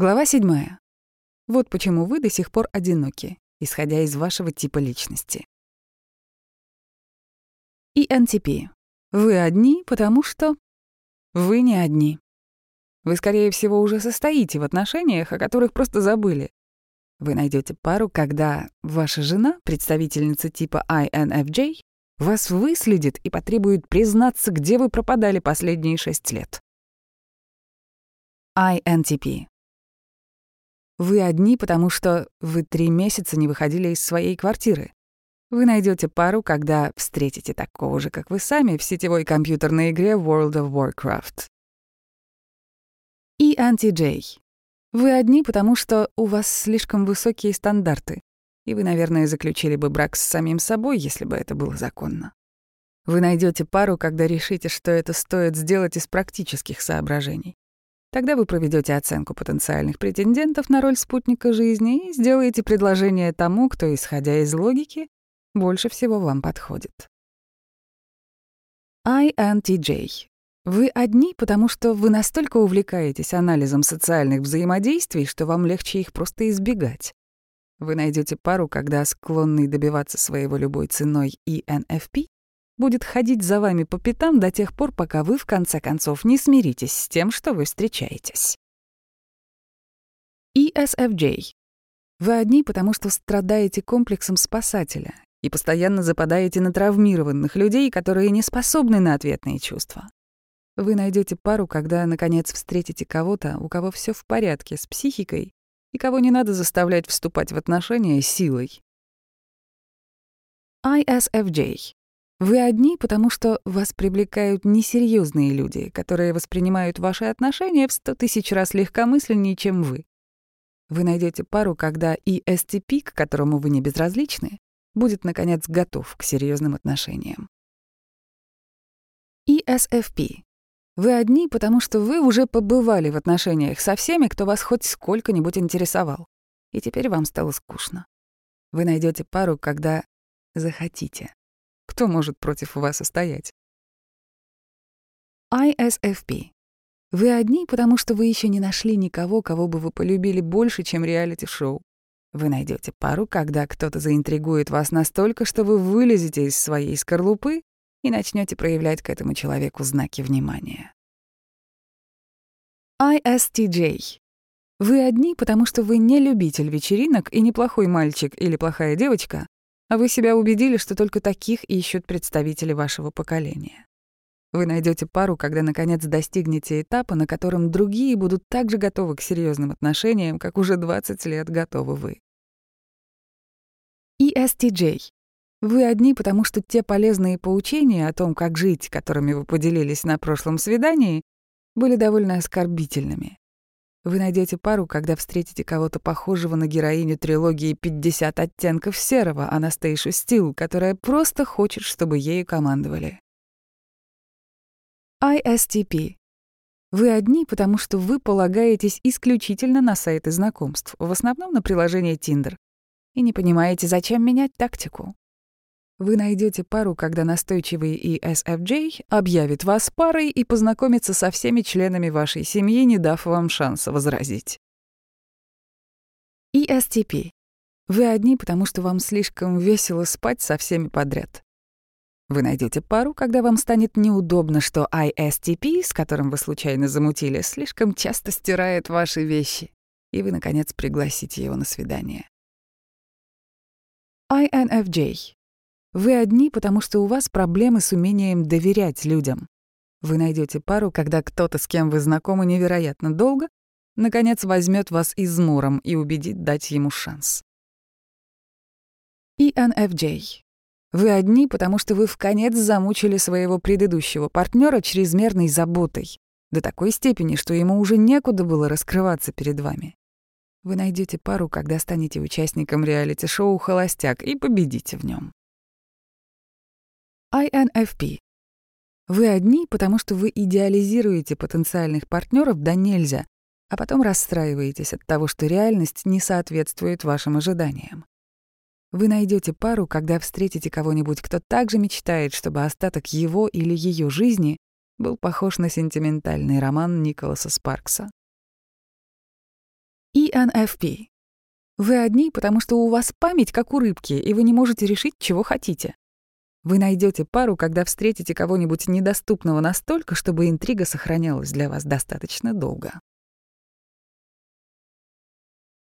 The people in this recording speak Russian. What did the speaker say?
Глава 7. Вот почему вы до сих пор одиноки, исходя из вашего типа личности. ENTP. Вы одни, потому что вы не одни. Вы, скорее всего, уже состоите в отношениях, о которых просто забыли. Вы найдете пару, когда ваша жена, представительница типа INFJ, вас выследит и потребует признаться, где вы пропадали последние шесть лет. INTP. Вы одни, потому что вы три месяца не выходили из своей квартиры. Вы найдете пару, когда встретите такого же, как вы сами, в сетевой компьютерной игре World of Warcraft. И анти-Джей. Вы одни, потому что у вас слишком высокие стандарты, и вы, наверное, заключили бы брак с самим собой, если бы это было законно. Вы найдете пару, когда решите, что это стоит сделать из практических соображений. Тогда вы проведете оценку потенциальных претендентов на роль спутника жизни и сделаете предложение тому, кто, исходя из логики, больше всего вам подходит. INTJ. Вы одни, потому что вы настолько увлекаетесь анализом социальных взаимодействий, что вам легче их просто избегать. Вы найдете пару, когда склонный добиваться своего любой ценой ENFP будет ходить за вами по пятам до тех пор, пока вы в конце концов не смиритесь с тем, что вы встречаетесь. ESFJ. Вы одни, потому что страдаете комплексом спасателя и постоянно западаете на травмированных людей, которые не способны на ответные чувства. Вы найдете пару, когда, наконец, встретите кого-то, у кого все в порядке с психикой, и кого не надо заставлять вступать в отношения силой. ISFJ. Вы одни, потому что вас привлекают несерьезные люди, которые воспринимают ваши отношения в сто тысяч раз легкомысленнее, чем вы. Вы найдете пару, когда и STP, к которому вы не безразличны, будет, наконец, готов к серьезным отношениям. ESFP. Вы одни, потому что вы уже побывали в отношениях со всеми, кто вас хоть сколько-нибудь интересовал. И теперь вам стало скучно. Вы найдете пару, когда захотите. Кто может против вас устоять? ISFP. Вы одни, потому что вы еще не нашли никого, кого бы вы полюбили больше, чем реалити-шоу. Вы найдете пару, когда кто-то заинтригует вас настолько, что вы вылезете из своей скорлупы и начнете проявлять к этому человеку знаки внимания. ISTJ. Вы одни, потому что вы не любитель вечеринок и неплохой мальчик или плохая девочка, а вы себя убедили, что только таких ищут представители вашего поколения. Вы найдете пару, когда наконец достигнете этапа, на котором другие будут так же готовы к серьезным отношениям, как уже 20 лет готовы вы. ESTJ. Вы одни, потому что те полезные поучения о том, как жить, которыми вы поделились на прошлом свидании, были довольно оскорбительными. Вы найдете пару, когда встретите кого-то похожего на героиню трилогии «50 оттенков серого» Анастейшу Стил, которая просто хочет, чтобы ею командовали. ISTP. Вы одни, потому что вы полагаетесь исключительно на сайты знакомств, в основном на приложение Tinder, и не понимаете, зачем менять тактику. Вы найдете пару, когда настойчивый ESFJ объявит вас парой и познакомится со всеми членами вашей семьи, не дав вам шанса возразить. ESTP. Вы одни, потому что вам слишком весело спать со всеми подряд. Вы найдете пару, когда вам станет неудобно, что ISTP, с которым вы случайно замутили, слишком часто стирает ваши вещи, и вы, наконец, пригласите его на свидание. INFJ. Вы одни, потому что у вас проблемы с умением доверять людям. Вы найдете пару, когда кто-то, с кем вы знакомы невероятно долго, наконец возьмет вас измором и убедит дать ему шанс. ENFJ. Вы одни, потому что вы в конец замучили своего предыдущего партнера чрезмерной заботой, до такой степени, что ему уже некуда было раскрываться перед вами. Вы найдете пару, когда станете участником реалити-шоу «Холостяк» и победите в нем. INFP. Вы одни, потому что вы идеализируете потенциальных партнеров да нельзя, а потом расстраиваетесь от того, что реальность не соответствует вашим ожиданиям. Вы найдете пару, когда встретите кого-нибудь, кто также мечтает, чтобы остаток его или ее жизни был похож на сентиментальный роман Николаса Спаркса. ENFP. Вы одни, потому что у вас память как у рыбки, и вы не можете решить, чего хотите. Вы найдете пару, когда встретите кого-нибудь недоступного настолько, чтобы интрига сохранялась для вас достаточно долго.